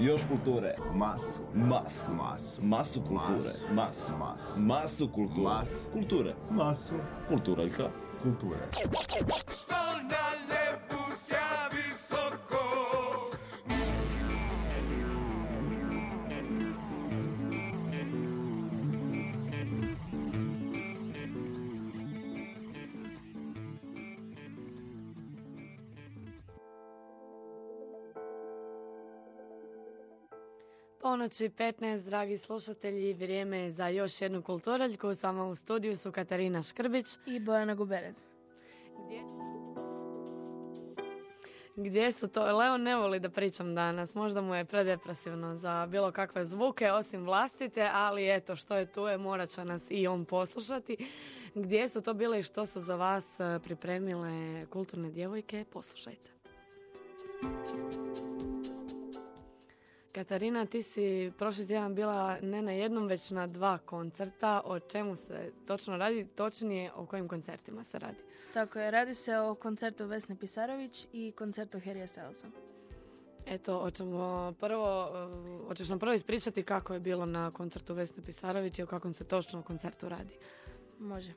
Još kulture. Masu. Masu. Masu. Masu kulture. Masu. Masu. Masu kulture. Masu. Kulture. Masu. Kulturaljka. Kulture. Što Ponoći 15, dragi slušatelji, vrijeme je za još jednu kulturaljku. Samo u studiju su Katarina Škrbić. I Bojana Guberec. Gdje Gdje su to? Leo ne voli da pričam danas. Možda mu je predepresivno za bilo kakve zvuke, osim vlastite, ali eto, što je tu je, morat će nas i on poslušati. Gdje su to bile i što su za vas eh, pripremile kulturne djevojke? Poslušajte. Katarina, ti si prošli tjedan bila ne na jednom, već na dva koncerta. O čemu se točno radi? Točnije o kojim koncertima se radi? Tako je, radi se o koncertu Vesne Pisarović i koncertu Harrya Stylesa. Eto, hoćemo prvo, uh, hoćeš nam prvo ispričati kako je bilo na koncertu Vesne Pisarović i o kakvom se točno koncertu radi. Može.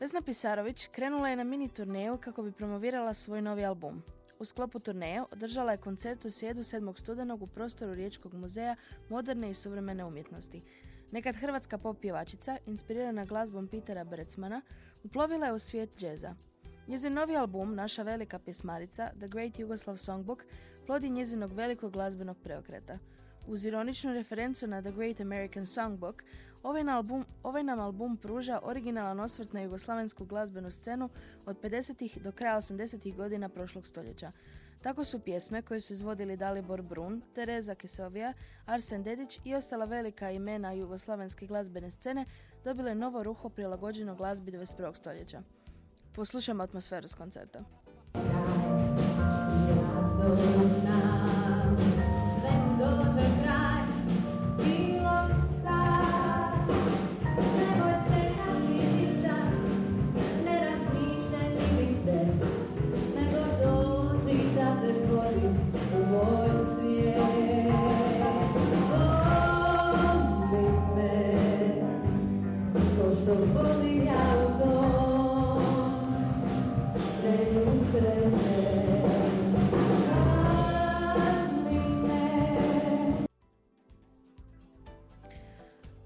Vesna Pisarović krenula je na mini turneju kako bi promovirala svoj novi album. U sklopu turneje održala je koncert u sjedu 7. studenog u prostoru Riječkog muzeja moderne i suvremene umjetnosti. Nekad hrvatska pop pjevačica, inspirirana glazbom Petera Brecmana, uplovila je u svijet džeza. Njezin novi album, Naša velika pjesmarica, The Great Yugoslav Songbook, plodi njezinog velikog glazbenog preokreta. Uz ironičnu referencu na The Great American Songbook, ovaj album, ovaj nam album pruža originalan osvrt na jugoslavensku glazbenu scenu od 50. do kraja 80. godina prošlog stoljeća. Tako su pjesme koje su izvodili Dalibor Brun, Tereza Kesovija, Arsen Dedić i ostala velika imena jugoslavenske glazbene scene dobile novo ruho prilagođeno glazbi 21. stoljeća. Poslušajmo atmosferu s koncerta.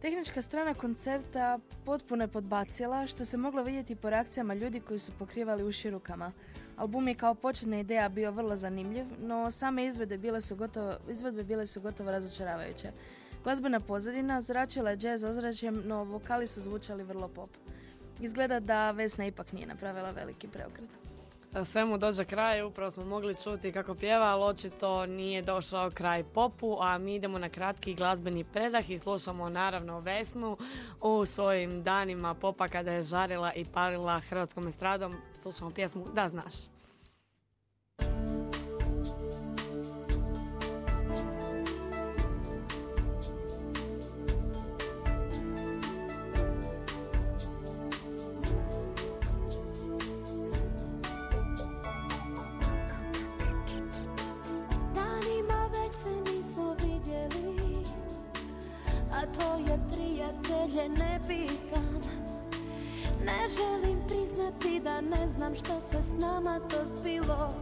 Tehnička strana koncerta potpuno je podbacila, što se moglo vidjeti po reakcijama ljudi koji su pokrivali uši rukama. Album je kao početna ideja bio vrlo zanimljiv, no same izvedbe bile su gotovo, izvedbe bile su gotovo razočaravajuće. Glazbena pozadina zračila je jazz ozračjem, no vokali su zvučali vrlo pop. Izgleda da Vesna ipak nije napravila veliki preokret. Sve mu dođe kraj, upravo smo mogli čuti kako pjeva, ali očito nije došao kraj popu, a mi idemo na kratki glazbeni predah i slušamo naravno Vesnu u svojim danima popa kada je žarila i palila hrvatskom estradom. Slušamo pjesmu Da znaš. Prijatelje ne pitam Ne želim priznati da ne znam što se s nama to zbilo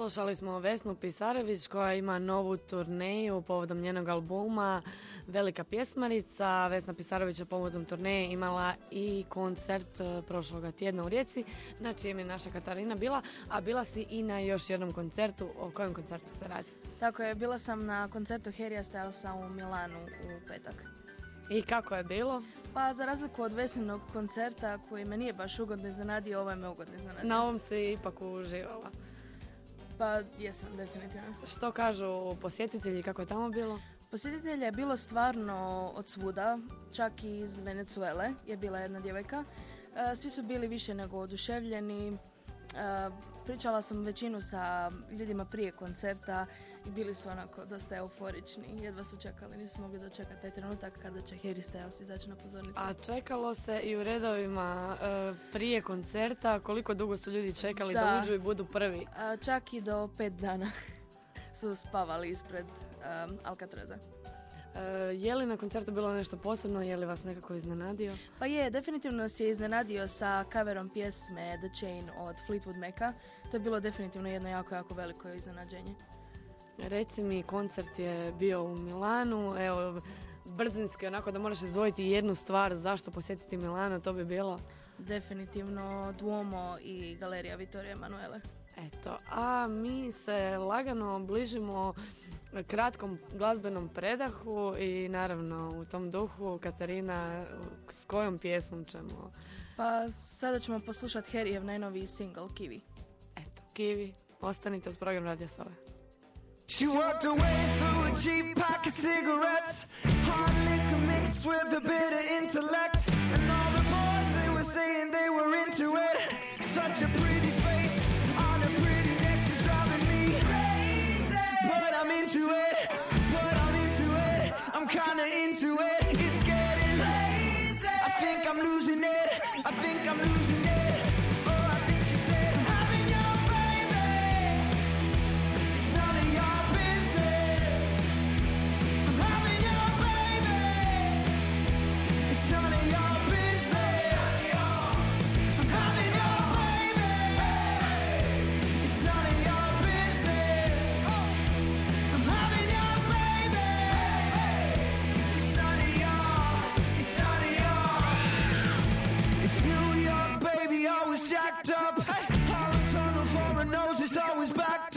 Slušali smo Vesnu Pisarević koja ima novu turneju povodom njenog albuma Velika pjesmarica. Vesna Pisarević je povodom turneje imala i koncert e, prošloga tjedna u Rijeci na čijem je naša Katarina bila, a bila si i na još jednom koncertu. O kojem koncertu se radi? Tako je, bila sam na koncertu Harrya Stylesa u Milanu u petak. I kako je bilo? Pa za razliku od Vesinog koncerta koji me nije baš ugodno iznenadio, ovaj me ugodno iznenadio. Na ovom si ipak uživala. Pa jesam, definitivno. Što kažu posjetitelji, kako je tamo bilo? Posjetitelja je bilo stvarno od svuda, čak i iz Venezuele je bila jedna djevojka. E, Svi su bili više nego oduševljeni. E, Pričala sam većinu sa ljudima prije koncerta i bili su onako dosta euforični. Jedva su čekali, nisu mogli dočekati taj trenutak kada će Harry Styles izaći na pozornicu. A čekalo se i u redovima e, prije koncerta, koliko dugo su ljudi čekali da, Da. uđu i budu prvi. A, čak i do pet dana su spavali ispred um, Alcatraza. E, je li na koncertu bilo nešto posebno, je li vas nekako iznenadio? Pa je, definitivno nas je iznenadio sa coverom pjesme The Chain od Fleetwood Maca. To je bilo definitivno jedno jako, jako veliko iznenađenje. Reci mi, koncert je bio u Milanu, evo, brzinski, onako da moraš izdvojiti jednu stvar zašto posjetiti Milano, to bi bilo. Definitivno Duomo i Galerija Vittorio Emanuele. Eto, a mi se lagano bližimo kratkom glazbenom predahu i naravno u tom duhu Katarina s kojom pjesmom ćemo Pa sada ćemo poslušati Harryjev najnoviji single Kiwi. eto Kivi ostanite uz program Radio Sove. She walked away through a cheap pack of cigarettes. Hard liquor mixed with a bit of intellect. And all the boys, they were saying they were into it. Such a pretty face on a pretty neck, she's driving me crazy. But I'm into it, but I'm into it. I'm kinda into it. It's getting crazy. I think I'm losing it. I think I'm losing it. always back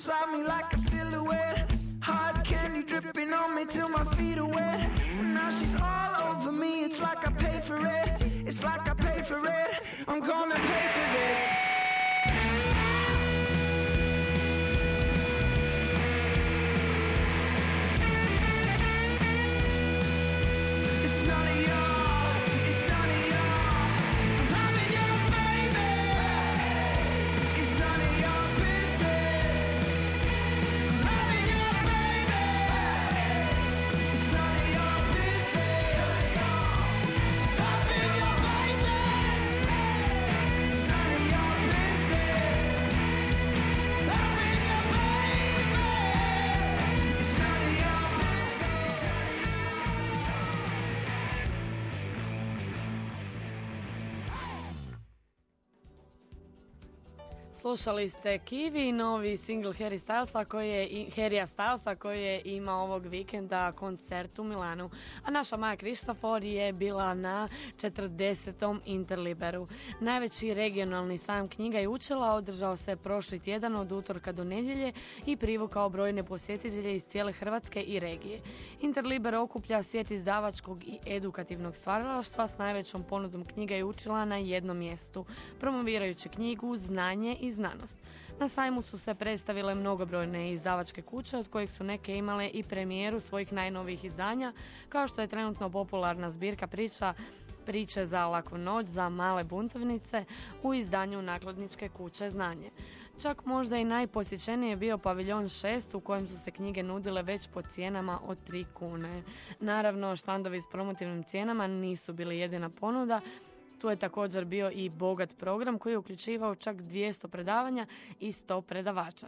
beside me like a silhouette. Hard candy dripping on me till my feet are wet. And now she's all over me. It's like I pay for it. It's like Slušali ste Kiwi, novi single Harry Stylesa koji je, Harrya Stylesa koji je imao ovog vikenda koncert u Milanu. A naša Maja Krištofor je bila na 40. Interliberu. Najveći regionalni sajam knjiga i učila održao se prošli tjedan od utorka do nedjelje i privukao brojne posjetitelje iz cijele Hrvatske i regije. Interliber okuplja svijet izdavačkog i edukativnog stvaralaštva s najvećom ponudom knjiga i učila na jednom mjestu, promovirajući knjigu, znanje i znanost. Na sajmu su se predstavile mnogobrojne izdavačke kuće, od kojih su neke imale i premijeru svojih najnovijih izdanja, kao što je trenutno popularna zbirka priča priče za laku noć za male buntovnice u izdanju nakladničke kuće Znanje. Čak možda i najposjećeniji je bio paviljon 6 u kojem su se knjige nudile već po cijenama od 3 kune. Naravno, štandovi s promotivnim cijenama nisu bili jedina ponuda, tu je također bio i bogat program koji je uključivao čak 200 predavanja i 100 predavača.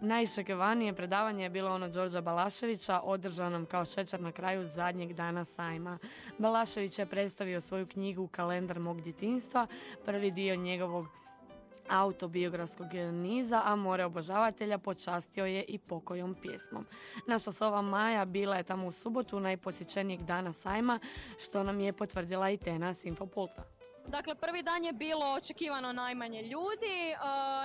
Najšokovanije predavanje je bilo ono Đorđa Balaševića, održanom kao šećer na kraju zadnjeg dana sajma. Balašević je predstavio svoju knjigu Kalendar mog djetinstva, prvi dio njegovog autobiografskog niza, a more obožavatelja počastio je i pokojom pjesmom. Naša sova Maja bila je tamo u subotu najposjećenijeg dana sajma, što nam je potvrdila i Tena s Infopulta. Dakle, prvi dan je bilo očekivano najmanje ljudi, e,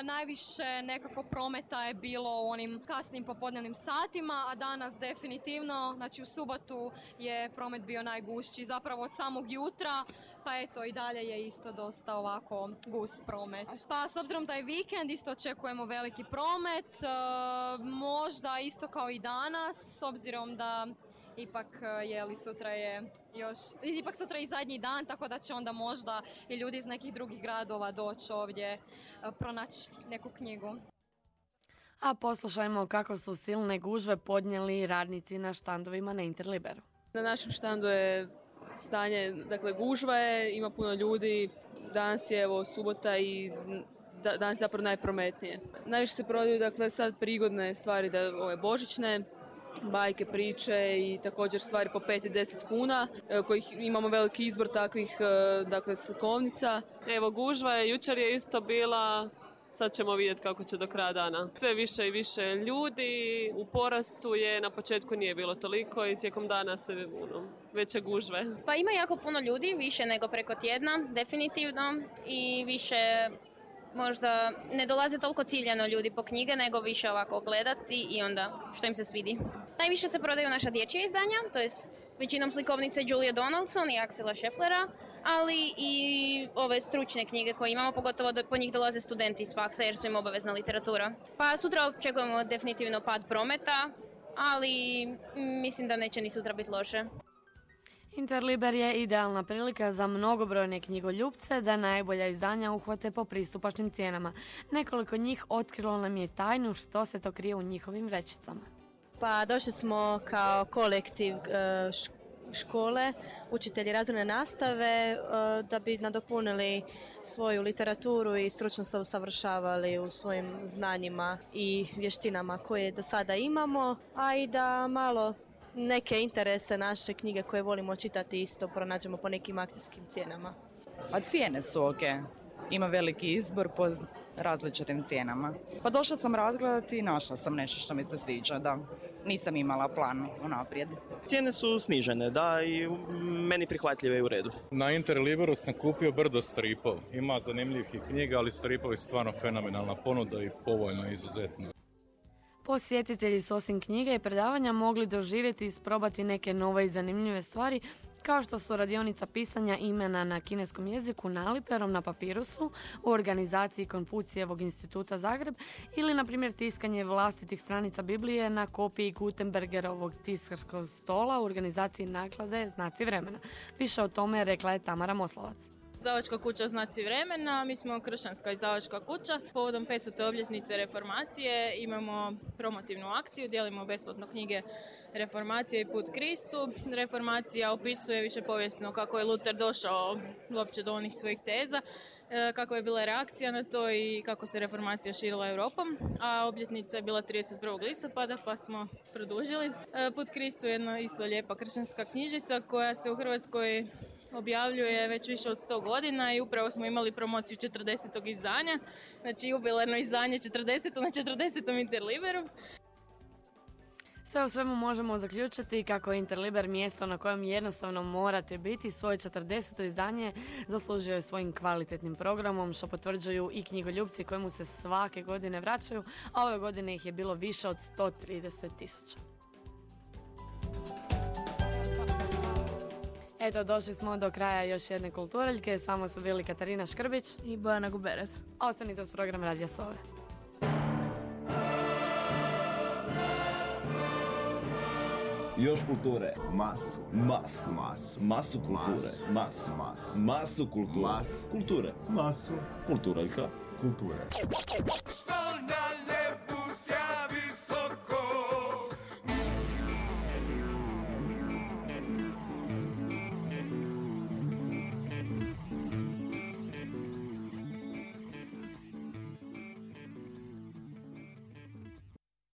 najviše nekako prometa je bilo u onim kasnim popodnevnim satima, a danas definitivno, znači u subotu je promet bio najgušći, zapravo od samog jutra, pa eto i dalje je isto dosta ovako gust promet. Pa s obzirom da je vikend, isto očekujemo veliki promet, e, možda isto kao i danas, s obzirom da ipak e, je li sutra je još, ipak sutra je i zadnji dan, tako da će onda možda i ljudi iz nekih drugih gradova doći ovdje e, pronaći neku knjigu. A poslušajmo kako su silne gužve podnijeli radnici na štandovima na Interliberu. Na našem štandu je stanje, dakle gužva je, ima puno ljudi, danas je evo subota i da, danas je zapravo najprometnije. Najviše se prodaju dakle sad prigodne stvari, da ove božićne, bajke, priče i također stvari po 5 i 10 kuna, e, kojih imamo veliki izbor takvih e, dakle slikovnica. Evo gužva je, jučer je isto bila, sad ćemo vidjeti kako će do kraja dana. Sve više i više ljudi, u porastu je, na početku nije bilo toliko i tijekom dana se ono, veće gužve. Pa ima jako puno ljudi, više nego preko tjedna, definitivno. I više možda ne dolaze toliko ciljano ljudi po knjige, nego više ovako gledati i onda što im se svidi. Najviše se prodaju naša dječja izdanja, to jest većinom slikovnice Julia Donaldson i Axela Schefflera, ali i ove stručne knjige koje imamo, pogotovo da po njih dolaze studenti iz faksa jer su im obavezna literatura. Pa sutra očekujemo definitivno pad prometa, ali mislim da neće ni sutra biti loše. Interliber je idealna prilika za mnogobrojne knjigoljupce da najbolja izdanja uhvate po pristupačnim cijenama. Nekoliko njih otkrilo nam je tajnu što se to krije u njihovim vrećicama. Pa došli smo kao kolektiv e, škole, učitelji razredne nastave, e, da bi nadopunili svoju literaturu i stručno se usavršavali u svojim znanjima i vještinama koje do sada imamo, a i da malo neke interese naše knjige koje volimo čitati isto pronađemo po nekim akcijskim cijenama. A cijene su ok. Ima veliki izbor po različitim cijenama. Pa došla sam razgledati i našla sam nešto što mi se sviđa, da. Nisam imala plan unaprijed. Cijene su snižene, da, i meni prihvatljive i u redu. Na Interliberu sam kupio brdo stripov. Ima zanimljivih knjiga, ali stripovi su stvarno fenomenalna ponuda i povoljno izuzetno. Posjetitelji su osim knjige i predavanja mogli doživjeti i isprobati neke nove i zanimljive stvari, kao što su radionica pisanja imena na kineskom jeziku naliperom na papirusu u organizaciji Konfucijevog instituta Zagreb ili, na primjer, tiskanje vlastitih stranica Biblije na kopiji Gutenbergerovog tiskarskog stola u organizaciji naklade Znaci vremena. Više o tome rekla je Tamara Moslavac. Izdavačka kuća Znaci vremena, mi smo kršćanska izdavačka kuća. Povodom 500. obljetnice reformacije imamo promotivnu akciju, dijelimo besplatno knjige Reformacije i Put Kristu. Reformacija opisuje više povijesno kako je Luther došao uopće do onih svojih teza, e, kako je bila reakcija na to i kako se reformacija širila Europom, a obljetnica je bila 31. listopada pa smo produžili. E, Put Kristu je jedna isto lijepa kršćanska knjižica koja se u Hrvatskoj objavljuje već više od 100 godina i upravo smo imali promociju 40. izdanja, znači jubilarno izdanje 40. na 40. Interliberu. Sve u svemu možemo zaključiti kako je Interliber mjesto na kojem jednostavno morate biti. Svoje 40. izdanje zaslužio je svojim kvalitetnim programom, što potvrđuju i knjigoljubci kojemu se svake godine vraćaju, a ove godine ih je bilo više od 130 tisuća. Eto, došli smo do kraja još jedne kulturaljke. S vama su bili Katarina Škrbić i Bojana Guberac. Ostanite uz program Radija Sove. Još kulture. Masu. Masu. Masu. Masu kulture. Masu. Masu. Masu kulture. Mas. Kulture. Masu. Kulturaljka. Kulture. Školna